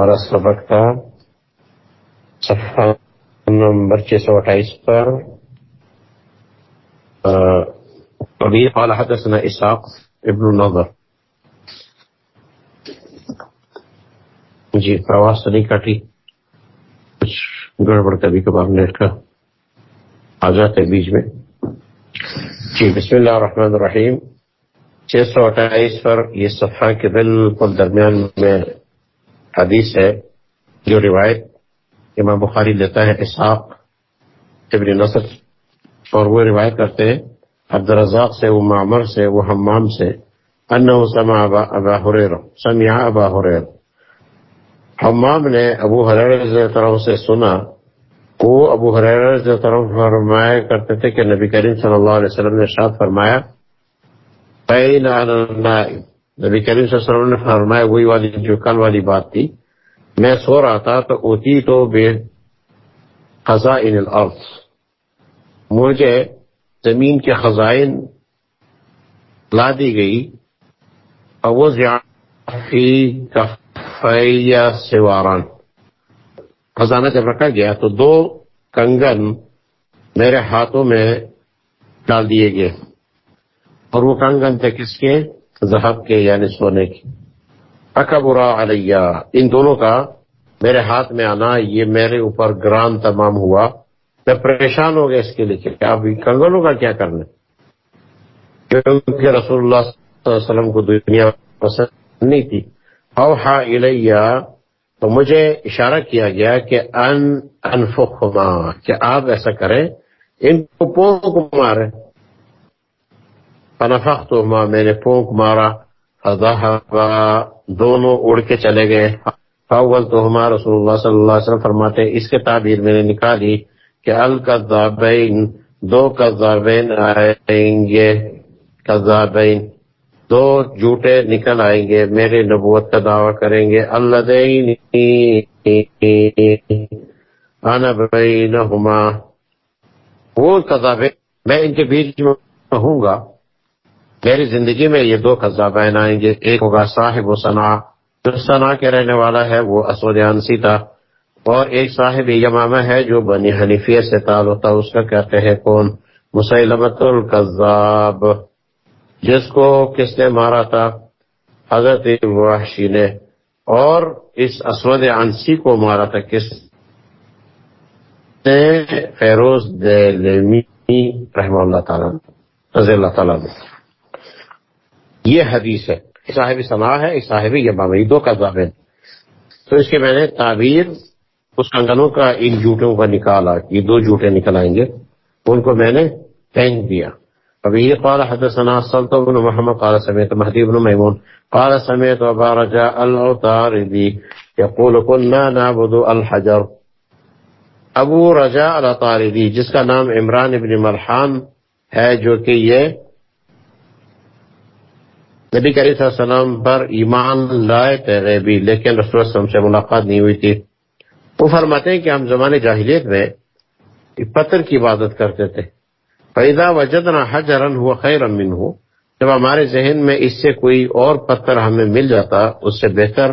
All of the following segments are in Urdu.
ہمارا سبق تھا۔ صفحہ نمبر چھ سو اٹھائیس پر ابھی قال حدثنا اسحاق ابن النظر جی آواز تو نہیں کٹی کچھ گڑبڑ کبھی کبھار نیٹ کا آ جاتے بیچ میں۔ جی بسم اللہ الرحمن الرحیم۔ چھ سو اٹھائیس پر یہ صفحہ کے بالکل درمیان میں حدیث ہے جو روایت امام بخاری لیتا ہے اسحاق ابن نصر، اور وہ روایت کرتے ہیں عبد الرزاق سے، وہ معمر سے، وہ حمام سے، انہو سمع ابا ابا حریر سمع ابا حریر حمام نے ابو حریر طرف سے سنا، وہ ابو حریر طرف فرمایا کرتے تھے کہ نبی کریم صلی اللہ علیہ وسلم نے شاد فرمایا نبی کریم صلی اللہ علیہ وسلم نے فرمایا، وہی والی جو کل والی بات تھی، میں سو رہا تھا تو اوتی تو بے خزائن الارض۔ مجھے زمین کے خزائن لا دی گئی اور وہ سواران خزانہ جب رکھا گیا تو دو کنگن میرے ہاتھوں میں ڈال دیے گئے۔ اور وہ کنگن تھے کس کے؟ ذہب کے یعنی سونے کے اکبرا علیہ، ان دونوں کا میرے ہاتھ میں آنا، یہ میرے اوپر گران تمام ہوا۔ میں پریشان ہو گیا اس کے لیے کہ اب کنگنوں کا کیا کرنا کیونکہ رسول اللہ صلی اللہ علیہ وسلم کو دنیا پسند نہیں تھی۔ اوحا الیہ، تو مجھے اشارہ کیا گیا کہ ان انفخما کہ آپ ایسا کریں، ان کو پونک مارے فنفختما میں نے پونک مارا، فذهبا، دونوں اڑ کے چلے گئے۔ اول تو ہمارا رسول اللہ صلی اللہ علیہ وسلم فرماتے، اس کے تعبیر میں نے نکالی کہ القذابین دو قذابین آئیں گے۔ قذابین دو جھوٹے نکل آئیں گے۔ میرے نبوت کا دعویٰ کریں گے۔ اللہ دین انا بینہما۔ وہ قذابین میں ان کے بیچ میں ہوں گا۔ میری زندگی میں یہ دو قذابین آئیں گے۔ ایک ہوگا صاحب و صنع جو صنع کے رہنے والا ہے وہ اسود انسی تھا اور ایک صاحب یمامہ ہے جو بنی حنیفیہ سے تعلق تھا، اس کا کہتے ہیں کون؟ مسلمت القذاب۔ جس کو کس نے مارا تھا؟ حضرت وحشی نے۔ اور اس اسود انسی کو مارا تھا۔ کس نے؟ فیروز دلمی رحمہ اللہ تعالیٰ۔ رضی اللہ تعالیٰ نے یہ حدیث ہے صاحب سنا ہے، ایک صاحب یہ دو کا ضابط تو اس کے میں نے تعبیر، اس کنگنوں کا ان جوٹوں کا نکالا، یہ دو جوٹے نکل آئیں گے۔ ان کو میں نے پھینک دیا۔ ابھی یہ قال حدثنا سلط بن محمد، قال سمیت مہدی بن میمون، قال سمیت ابا رجاء العطاردی یقول كنا نعبد الحجر۔ ابو رجاء العطاردی جس کا نام عمران ابن ملحان ہے، جو کہ یہ نبی کریم صلی اللہ علیہ وسلم پر ایمان لائے تھے غیبی، لیکن رسول اللہ سے ملاقات نہیں ہوئی تھی۔ وہ فرماتے ہیں کہ ہم زمانے جاہلیت میں پتھر کی عبادت کرتے تھے۔ پیدا وجدنا حجرا ہوا خیر امن ہو جب ہمارے ذہن میں اس سے کوئی اور پتھر ہمیں مل جاتا، اس سے بہتر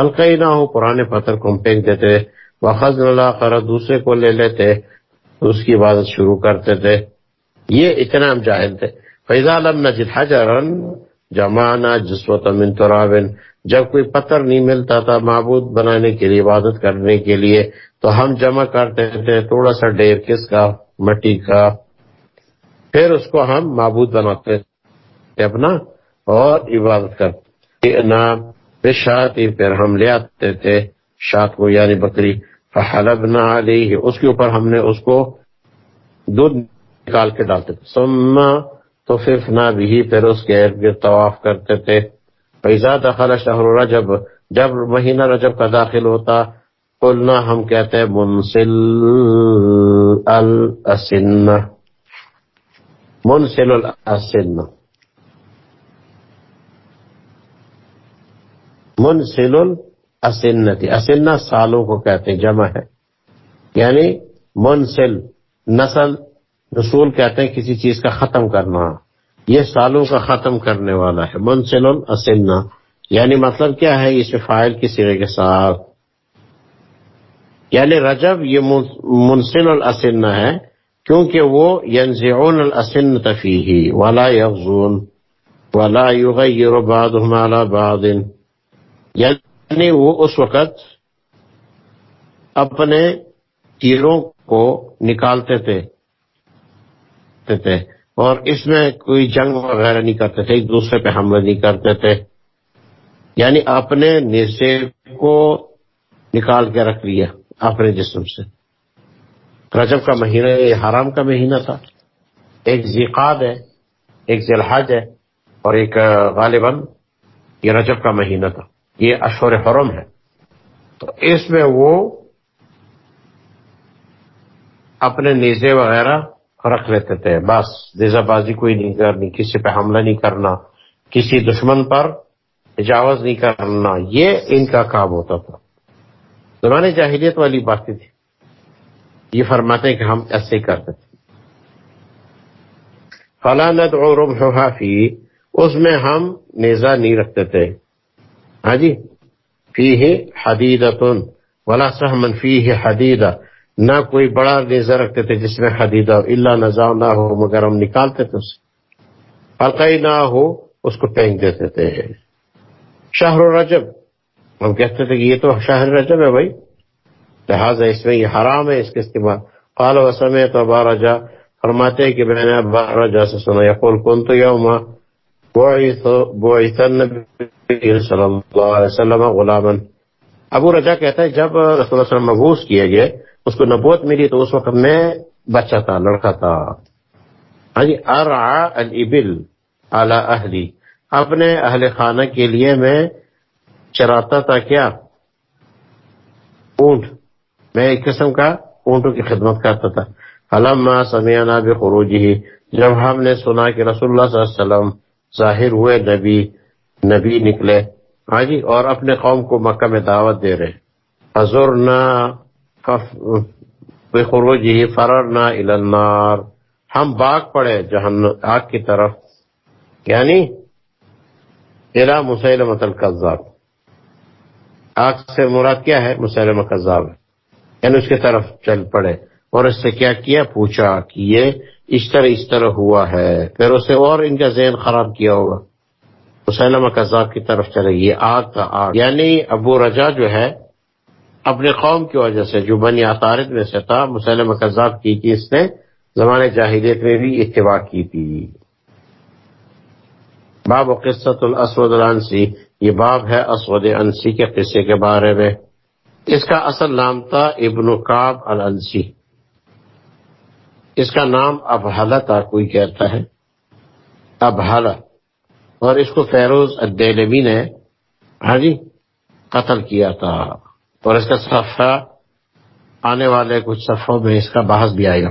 ہلکا نہ ہو پرانے پتھر کو ہم پھینک دیتے وہ خز اللہ دوسرے کو لے لیتے اس کی عبادت شروع کرتے تھے۔ یہ اتنا ہم جاہل تھے۔ فیضا علم نجد حجرا جمانا جسوت من ترابن۔ جب کوئی پتھر نہیں ملتا تھا معبود بنانے کے لیے، عبادت کرنے کے لیے، تو ہم جمع کرتے تھے تھوڑا سا ڈیر کس کا؟ مٹی کا۔ پھر اس کو ہم معبود بناتے تھے اپنا اور عبادت کرتے نام شاطی پھر ہم لے آتے تھے شاط کو یعنی بکری۔ فحلبنا علیہ، اس کے اوپر ہم نے اس کو دودھ نکال کے ڈالتے تھے۔ سما تو پھر بھی پھر اس کے ارد گرد طواف کرتے تھے۔ پیزا دخل شہر رجب، جب مہینہ رجب کا داخل ہوتا، قلنا ہم کہتے ہیں، منسل الاسن منسل الاسن منسل الاسنتی اسنہ سالوں کو کہتے ہیں، جمع ہے۔ یعنی منسل، نسل رسول کہتے ہیں کسی چیز کا ختم کرنا، یہ سالوں کا ختم کرنے والا ہے۔ منسل الاسنہ یعنی مطلب کیا ہے؟ اس فائل کی سرے کے ساتھ۔ یعنی رجب یہ منسن الاسن ہے، کیونکہ وہ ینزعون الاسن تفیہی ولا یغزون، ولا یغیر بعضهم على بعض۔ یعنی وہ اس وقت اپنے تیروں کو نکالتے تھے۔ تھے اور اس میں کوئی جنگ وغیرہ نہیں کرتے تھے، ایک دوسرے پہ حملہ نہیں کرتے تھے۔ یعنی اپنے نشے کو نکال کے رکھ لیا اپنے جسم سے۔ رجب کا مہینہ یہ حرام کا مہینہ تھا۔ ایک زیقاد ہے، ایک ذلحج ہے اور ایک غالباً یہ رجب کا مہینہ تھا۔ یہ اشور حرم ہے۔ تو اس میں وہ اپنے نیزے وغیرہ رکھ لیتے تھے۔ بس، دیزہ بازی کوئی نہیں کرنی، کسی پہ حملہ نہیں کرنا، کسی دشمن پر تجاوز نہیں کرنا، یہ ان کا کام ہوتا تھا۔ زمانے جاہلیت والی باتیں تھی یہ فرماتے ہیں کہ ہم ایسے ہی کرتے تھے۔ فلانت اور فی اس میں ہم نیزا نہیں رکھتے تھے۔ ہاں جی؟ فی حدیدتن ولا سہمن فی حدیدہ نہ کوئی بڑا نیزا رکھتے تھے جس میں حدیدہ اللہ نہ نہ ہو مگر ہم نکالتے تھے اسے۔ حلقی نہ ہو اس کو پھینک دیتے تھے۔ شہر رجب۔ ہم کہتے تھے کہ یہ تو شہر رجب ہے بھائی۔ لہٰذا اس میں یہ حرام ہے اس کے استعمال۔ قال و سمے تو ابا رجا فرماتے کہ میں نے ابا رجا سے سنا۔ یقول کن تو یوم صلی اللہ علیہ وسلم غلامن ابو رجا کہتا ہے، جب رسول اللہ علیہ وسلم مبوس کیے گئے اس کو نبوت ملی تو اس وقت میں بچہ تھا، لڑکا تھا۔ ہاں جی ارعا الابل اعلی اہلی۔ اپنے اہل خانہ کے لیے میں چراتا تھا کیا؟ اونٹ۔ میں ایک قسم کا اونٹوں کی خدمت کرتا تھا۔ علم سمیانہ بخروجی ہی جب ہم نے سنا کہ رسول اللہ صلی اللہ علیہ وسلم ظاہر ہوئے، نبی نبی نکلے۔ ہاں جی اور اپنے قوم کو مکہ میں دعوت دے رہے۔ حضور نہ بخروجی ہی فرر النار۔ ہم باغ پڑے جہن آگ کی طرف۔ یعنی الا مسلم القذاب آگ سے مراد کیا ہے؟ مسلم قذاب یعنی اس کی طرف چل پڑے۔ اور اس سے کیا کیا؟ پوچھا کہ یہ اس طرح اس طرح ہوا ہے۔ پھر اسے اور ان کا ذہن خراب کیا ہوگا۔ مسلم قذاب کی طرف چلے۔ یہ آگ کا آگ۔ یعنی ابو رجا جو ہے اپنے قوم کی وجہ سے، جو بنی عطارد میں سے تھا مسلم قذاب کی کہ اس نے زمانے جاہلیت میں بھی اتباع کی تھی۔ باب و قصت الاسود الانسی، یہ باب ہے اسود انسی کے قصے کے بارے میں۔ اس کا اصل نام تھا ابن کاب الانسی۔ اس کا نام ابحلا تھا، کوئی کہتا ہے۔ ابحلا اور اس کو فیروز الدیلمی نے ہاں جی قتل کیا تھا۔ اور اس کا صفحہ آنے والے کچھ صفحوں میں اس کا بحث بھی آئے گا۔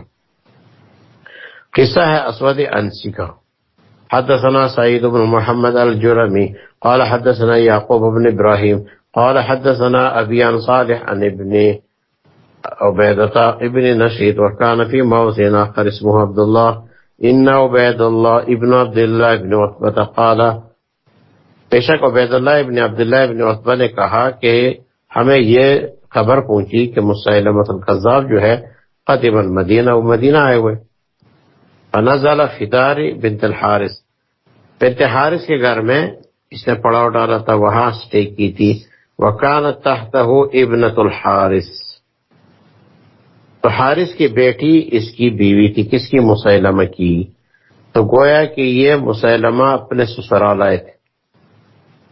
قصہ ہے اسود انسی کا۔ حدثنا سعید بن محمد الجرمی، قال حدثنا یعقوب بن ابراہیم، قال حدثنا ابی عن صالح عن ابن عبیدتا ابن نشید وکان فی موزین آخر اسمه عبداللہ، ان عبید اللہ ابن عبداللہ ابن عطبت قال پیشک عبید اللہ ابن عبداللہ ابن عطبہ نے کہا کہ ہمیں یہ خبر پہنچی کہ مسلمت القذاب جو ہے قدیم المدینہ، وہ مدینہ آئے ہوئے۔ فنزل فدار بنت الحارث۔ بنت حارث کے گھر میں اس نے پڑاؤ ڈالا تھا، وہاں سٹے کی تھی۔ وکان تحت ابنت الحارث۔ تو حارث کی بیٹی اس کی بیوی تھی، کس کی؟ مسلمہ کی۔ تو گویا کہ یہ مسلمہ اپنے سسرال آئے تھے۔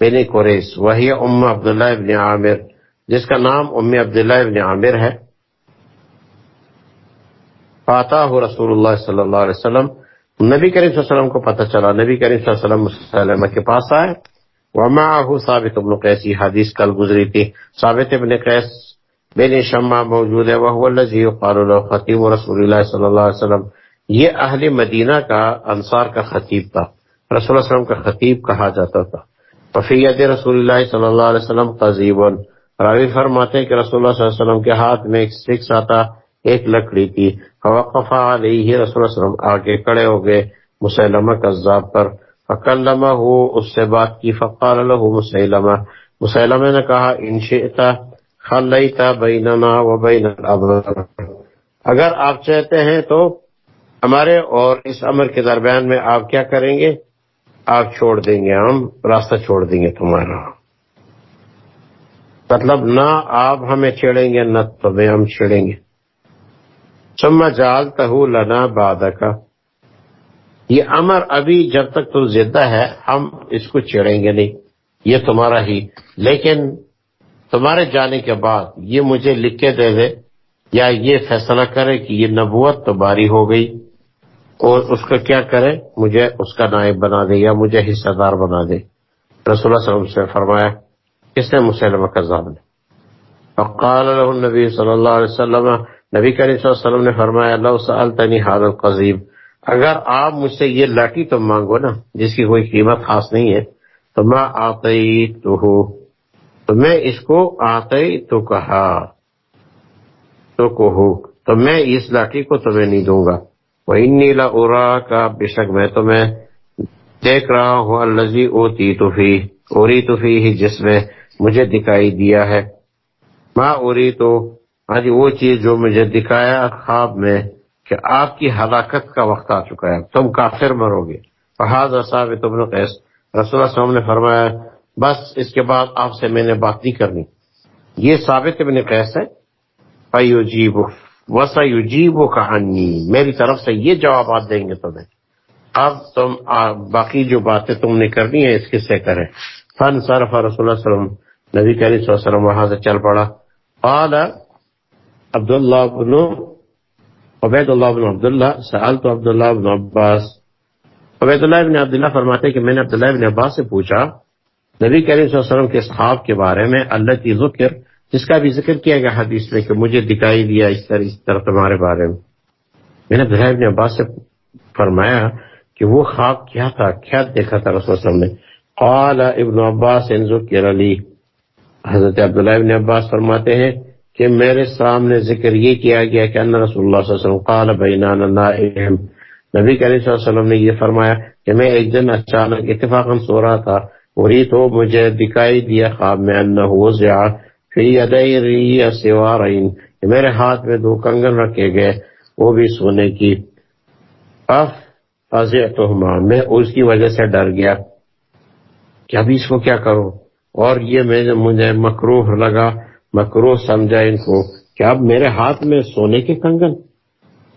بن قریش، وہی ام عبداللہ ابن عامر۔ جس کا نام ام عبداللہ ابن عامر ہے۔ پاتا ہو رسول اللہ صلی اللہ علیہ وسلم۔ نبی کریم صلی اللہ علیہ وسلم کو پتہ چلا، نبی کریم صلی اللہ علیہ وسلم کے پاس آئے۔ وما ثابت ابن قیسی حدیث کل گزری تھی۔ ثابت ابن قیس بین شمع موجود ہے وہ الذي يقال له خطیب رسول اللہ صلی اللہ علیہ وسلم۔ یہ اہل مدینہ کا انصار کا خطیب تھا۔ رسول اللہ علیہ وسلم کا خطیب کہا جاتا تھا۔ وفیت رسول اللہ صلی اللہ علیہ وسلم قضیب راوی فرماتے ہیں کہ رسول اللہ صلی اللہ علیہ وسلم کے ہاتھ میں ایک سکس آتا ایک لکڑی تھی۔ فوقفا علیہ رسول اللہ علیہ وسلم آگے کڑے ہو گئے مسلمہ قذاب پر۔ فکلمہ ہو اس سے بات کی۔ فقال له مسیلمہ۔ مسیلمہ نے کہا، ان شئتا خلیتا بیننا و بین الابرار۔ اگر آپ چاہتے ہیں تو ہمارے اور اس امر کے درمیان میں آپ کیا کریں گے؟ آپ چھوڑ دیں گے، ہم راستہ چھوڑ دیں گے تمہارا۔ مطلب نہ آپ ہمیں چھیڑیں گے، نہ تمہیں ہم چھیڑیں گے۔ سما جال تہ لنا باد کا یہ امر ابھی جب تک تو زدہ ہے، ہم اس کو چھیڑیں گے نہیں۔ یہ تمہارا ہی۔ لیکن تمہارے جانے کے بعد یہ مجھے لکھ کے دے دے، یا یہ فیصلہ کرے کہ یہ نبوت تو باری ہو گئی، اور اس کا کیا کرے؟ مجھے اس کا نائب بنا دے، یا مجھے حصہ دار بنا دے۔ رسول اللہ صلی اللہ علیہ وسلم سے فرمایا کس نے مسلمہ کذاب نے فقال له النبی صلی اللہ علیہ وسلم، نبی کریم صلی اللہ علیہ وسلم نے فرمایا، لو سألتنی حال القضیب۔ اگر آپ مجھ سے یہ لاٹھی تم مانگو نا، جس کی کوئی قیمت خاص نہیں ہے، تو میں آتی تو تو میں اس کو آتے تو کہا۔ تو کہو، تو میں اس لاٹھی کو تمہیں نہیں دوں گا۔ وہ ان نیلا ارا کا بے شک میں تمہیں دیکھ رہا ہوں الزی اوتی توفی اوری توفی ہی جس میں مجھے دکھائی دیا ہے۔ ماں اوری تو آج وہ چیز جو مجھے دکھایا خواب میں کہ آپ کی ہلاکت کا وقت آ چکا ہے تم کافر مرو گے۔ فہاد صاحب تم نے قیس، رسول اللہ وسلم نے فرمایا، بس اس کے بعد آپ سے میں نے بات نہیں کرنی۔ یہ ثابت ابن قیس ہے۔ فیوجیب وسا یوجیب کہانی میری طرف سے یہ جوابات دیں گے تمہیں۔ اب تم باقی جو باتیں تم نے کرنی ہے اس کس سے کریں۔ فن صرف رسول اللہ وسلم، نبی کریم صلی اللہ علیہ وسلم وہاں سے چل پڑا۔ قال عبداللہ بن عبید اللہ بن عبداللہ، سألت عبداللہ بن عباس۔ عبید اللہ بن عبداللہ فرماتے کہ میں نے عبداللہ بن عباس سے پوچھا، نبی کریم صلی اللہ علیہ وسلم کے صحاب کے بارے میں اللہ کی ذکر، جس کا بھی ذکر کیا گیا حدیث میں کہ مجھے دکھائی دیا اس طرح اس طرح تمہارے بارے میں۔ میں نے عبداللہ بن عباس سے فرمایا کہ وہ خواب کیا تھا، کیا دیکھا تھا رسول اللہ علیہ وسلم نے؟ قال ابن عباس ان ذکر علی حضرت عبداللہ ابن عباس فرماتے ہیں کہ میرے سامنے ذکر یہ کیا گیا کہ ان رسول اللہ صلی اللہ علیہ وسلم قال بینانا نائم۔ نبی کریم صلی اللہ علیہ وسلم نے یہ فرمایا کہ میں ایک دن اچانک اتفاقا سو رہا تھا۔ وہی تو مجھے دکھائی دیا خواب میں انہو وزع فی یدئی ری سوارین کہ میرے ہاتھ میں دو کنگن رکھے گئے، وہ بھی سونے کی۔ اف فزعتہما، میں اس کی وجہ سے ڈر گیا۔ کہ ابھی اس کو کیا کروں؟ اور یہ میں مجھے مکروح لگا مکروح سمجھا ان کو کہ اب میرے ہاتھ میں سونے کے کنگن۔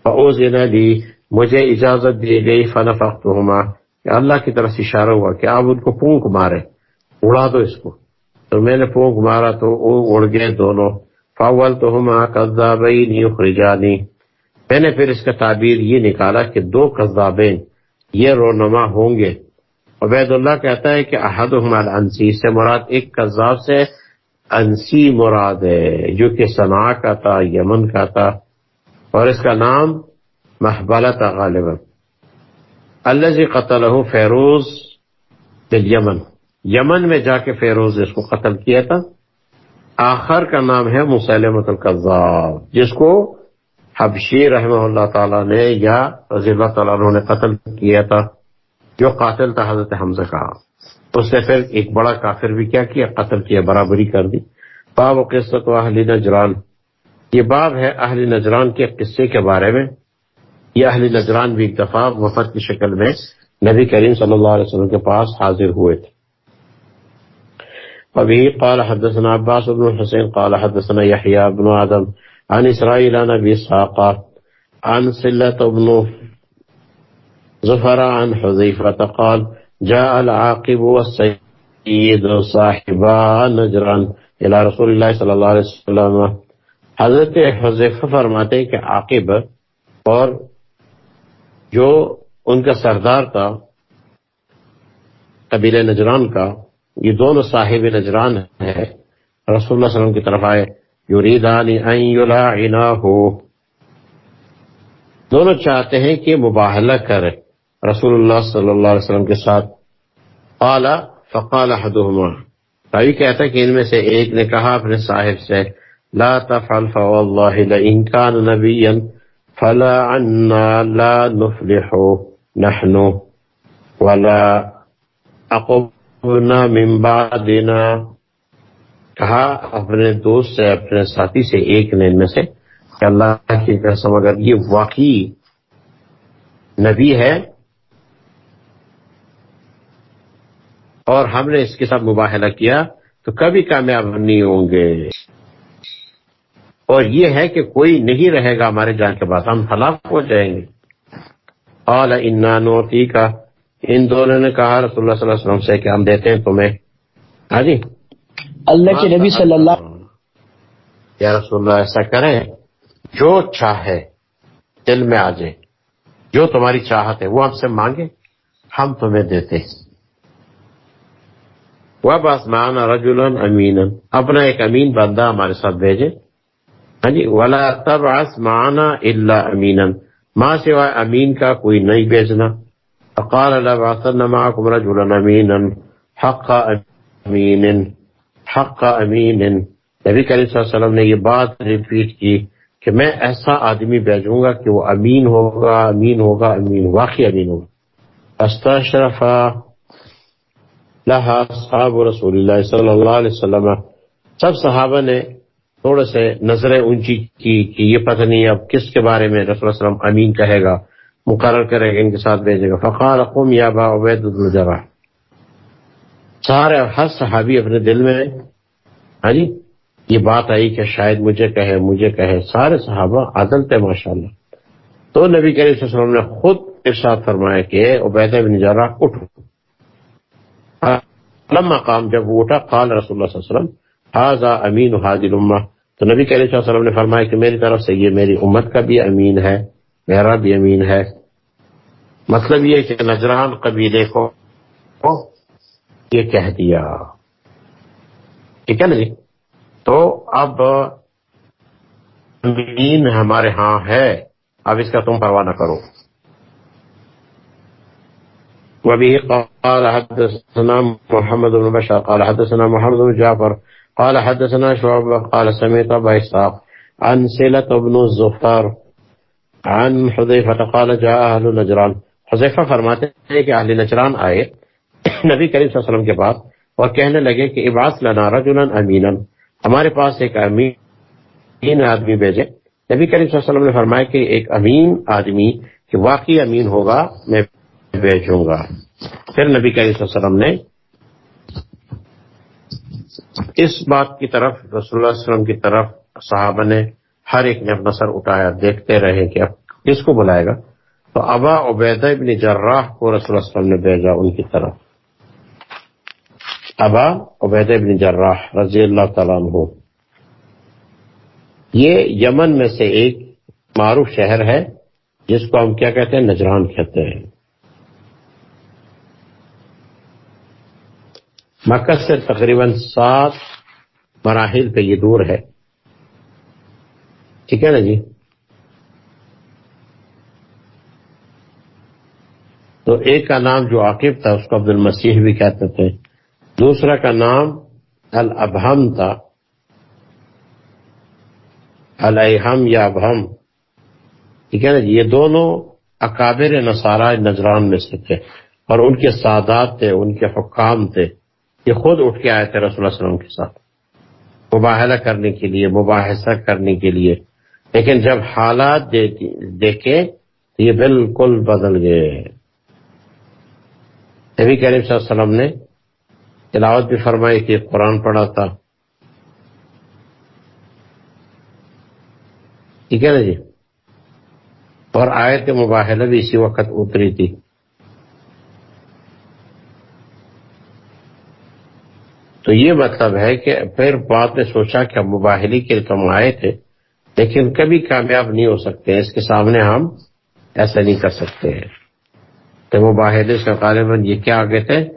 فاوزن لی مجھے اجازت دی گئی، فنفختہما۔ کہ اللہ کی طرف سے اشارہ ہوا کہ آپ ان کو پونک مارے، اڑا دو اس کو۔ تو میں نے پونک مارا تو وہ اڑ گئے دونوں۔ فاول تو ہما قذابین یخرجانی۔ میں نے پھر اس کا تعبیر یہ نکالا کہ دو قذابین یہ رونما ہوں گے۔ عبید اللہ کہتا ہے کہ احد انسی سے مراد ایک قذاب سے انسی مراد ہے، جو کہ صنع کا تھا یمن کا تھا اور اس کا نام محبالہ تھا غالباً۔ اللہ جی قتل فیروز یمن۔ یمن میں جا کے فیروز اس کو قتل کیا تھا۔ آخر کا نام ہے مسلمت القذاب جس کو حبشی رحمہ اللہ تعالیٰ نے یا رضی اللہ تعالیٰ نے قتل کیا تھا۔ جو قاتل تھا حضرت حمزہ کہا اس نے پھر ایک بڑا کافر بھی کیا کیا قتل کیا، برابری کر دی۔ باب و قصت و اہل نجران۔ یہ باب ہے اہل نجران کے قصے کے بارے میں۔ یہ اہل نجران بھی ایک دفعہ وفد کی شکل میں نبی کریم صلی اللہ علیہ وسلم کے پاس حاضر ہوئے تھے۔ ابھی قال حدثنا عباس بن حسین، قال حدثنا يحيى بن آدم، عن اسرائيل عن ابي اسحاق، عن سلة بن زفر عن حذيفة قال، جاء العاقب والسيد صاحبا نجران الى رسول الله صلی اللہ علیہ وسلم. حضرت حذیفہ فرماتے ہیں کہ عاقب اور جو ان کا سردار تھا قبیل نجران کا، یہ دونوں صاحب نجران ہے رسول اللہ علیہ وسلم کی طرف آئے یریدان ان یلعناہو دونوں چاہتے ہیں کہ مباہلہ کرے رسول اللہ صلی اللہ علیہ وسلم کے ساتھ قال فقال احدهما۔ راوی کہتا ہے کہ ان میں سے ایک نے کہا اپنے صاحب سے، لا تفعل فوالله لئن كان نبيا فلا عنا لا نفلح نحن ولا اقوبنا ممبا دینا کہا اپنے دوست سے، اپنے ساتھی سے ایک نے ان میں سے کہ اللہ کی قسم، اگر یہ واقعی نبی ہے اور ہم نے اس کے ساتھ مباحلہ کیا تو کبھی کامیاب نہیں ہوں گے۔ اور یہ ہے کہ کوئی نہیں رہے گا ہمارے جان کے بعد ہم ہلاک ہو جائیں گے۔ قال انا نوتی کا ان دونوں نے کہا رسول اللہ صلی اللہ علیہ وسلم سے کہ ہم دیتے ہیں تمہیں۔ ہاں جی۔ اللہ کے نبی صلی اللہ یا رسول اللہ ایسا کریں جو چاہے دل میں آ جائے جو تمہاری چاہت ہے وہ ہم سے مانگے ہم تمہیں دیتے وہ بس مانا رجول امین اپنا ایک امین بندہ ہمارے ساتھ بھیجے۔ ہاں جی؟ ولا تب آسمانا اللہ امین ماں سوائے امین کا کوئی نہیں بھیجنا۔ فقال لبعثن معكم رجلا امينا حق امین حق امین نبی کریم صلی اللہ علیہ وسلم نے یہ بات ریپیٹ کی کہ میں ایسا آدمی بھیجوں گا کہ وہ امین ہوگا امین ہوگا، امین واقعی امین ہوگا۔ استشرف لہا صحاب رسول اللہ صلی اللہ علیہ وسلم۔ سب صحابہ نے تھوڑے سے نظریں اونچی کی کہ یہ پتہ نہیں اب کس کے بارے میں رسول اللہ علیہ وسلم امین کہے گا، مقرر کرے گا، ان کے ساتھ بھیجے گا۔ فقال قم یا با عبید بن جرح سارے ہر صحابی اپنے دل میں ہاں جی یہ بات آئی کہ شاید مجھے کہے مجھے کہے۔ سارے صحابہ عدل تھے ماشاء اللہ تو نبی کریم صلی اللہ علیہ وسلم نے خود ارشاد فرمایا کہ عبید بن جرح اٹھو۔ لما قام جب وہ اٹھا قال رسول اللہ صلی اللہ علیہ وسلم حاضا امین حاضر الامہ تو نبی کریم علیہ وسلم نے فرمایا کہ میری طرف سے یہ میری امت کا بھی امین ہے، میرا بھی امین ہے۔ مطلب یہ کہ نجران قبیلے کو یہ کہہ دیا۔ ٹھیک ہے نا جی؟ تو اب امین ہمارے ہاں ہے، اب اس کا تم پرواہ نہ کرو۔ وبه قال حدثنا محمد بن بشار قال حدثنا محمد بن جعفر، قال حدثنا شعبة، قال سمعت أبا إسحاق عن سلة بن الزفار عن حذيفة، قال جاء أهل نجران. حذیفہ فرماتے ہیں کہ اہل نجران آئے نبی کریم صلی اللہ علیہ وسلم کے پاس اور کہنے لگے کہ عباس لنا رجلا امینا ہمارے پاس ایک امین آدمی بھیجے۔ نبی کریم صلی اللہ علیہ وسلم نے فرمایا کہ ایک امین آدمی، کہ واقعی امین ہوگا، میں بھیجوں گا۔ پھر نبی کریم صلی اللہ علیہ وسلم نے اس بات کی طرف، رسول اللہ علیہ وسلم کی طرف صحابہ نے ہر ایک نے اپنا سر اٹھایا، دیکھتے رہے کہ اب کس کو بلائے گا؟ تو ابا عبیدہ ابن جراح کو رسول اللہ علیہ وسلم نے بھیجا ان کی طرف۔ ابا عبید ابن جراح رضی اللہ تعالیٰ عنہ۔ یہ یمن میں سے ایک معروف شہر ہے، جس کو ہم کیا کہتے ہیں؟ نجران کہتے ہیں۔ مکہ سے تقریباً سات مراحل پہ یہ دور ہے۔ ٹھیک ہے نا جی؟ تو ایک کا نام جو عاقب تھا، اس کو عبد المسیح بھی کہتے تھے۔ دوسرا کا نام الابہم تھا۔ الحم یا ابہم۔ ٹھیک ہے نا جی؟ یہ دونوں اکابر نصارہ نجران میں سے تھے اور ان کے سادات تھے، ان کے حکام تھے۔ یہ خود اٹھ کے آئے تھے رسول اللہ علیہ وسلم کے ساتھ۔ مباحلہ کرنے کے لیے، مباحثہ کرنے کے لیے۔ لیکن جب حالات دیکھے تو یہ بالکل بدل گئے۔ نبی کریم صلی اللہ علیہ وسلم نے تلاوت بھی فرمائی کہ قرآن پڑھا تھا۔ ٹھیک ہے نا جی؟ اور آیت مباحلہ بھی اسی وقت اتری تھی۔ تو یہ مطلب ہے کہ پھر بعد نے سوچا کہ ہم مباحلی کے تم آئے تھے، لیکن کبھی کامیاب نہیں ہو سکتے، اس کے سامنے ہم ایسا نہیں کر سکتے ہیں۔ تو مباحلے سے غالباً یہ کیا آگے تھے؟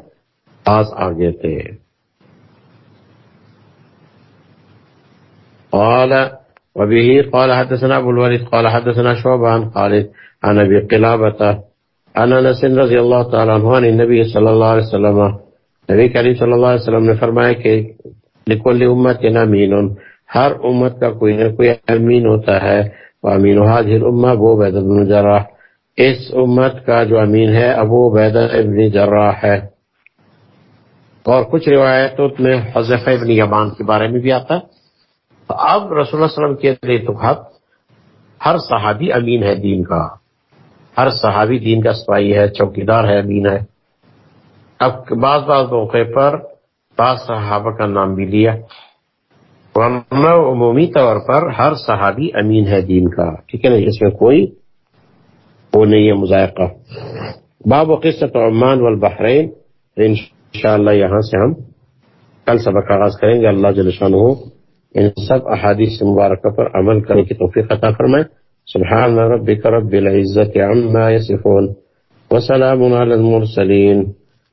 پاس آگے تھے۔ قال، وبه قال حدثنا ابو الوليد قال حدثنا شعبان خالد عن ابي قلابه عن انس رضي الله تعالى عنه عن النبي صلى الله عليه وسلم نبی کریم صلی اللہ علیہ وسلم نے فرمایا کہ لکل امت کے امین ہر امت کا کوئی نہ کوئی امین ہوتا ہے وہ امین حاضر اما ابو عبید ابن جراح اس امت کا جو امین ہے، ابو عبید ابن جراح ہے۔ اور کچھ روایتوں میں حضف ابن یمان کے بارے میں بھی آتا ہے۔ تو اب رسول اللہ علیہ وسلم کے ہر صحابی امین ہے دین کا۔ ہر صحابی دین کا سپاہی ہے، چوکیدار ہے، امین ہے۔ اب بعض بعض موقع پر بعض صحابہ کا نام بھی لیا۔ ورنہ عمومی طور پر ہر صحابی امین ہے دین کا، ٹھیک ہے نا؟ اس میں کوئی وہ نہیں ہے، مذائقہ۔ باب و قصت عمان والبحرین۔ ان شاء اللہ یہاں سے ہم کل سبق آغاز کریں گے۔ اللہ جلشان ہو ان سب احادیث مبارکہ پر عمل کرنے کی توفیق عطا فرمائے۔ سبحان ربک رب العزت عما یصفون وسلام علی المرسلین۔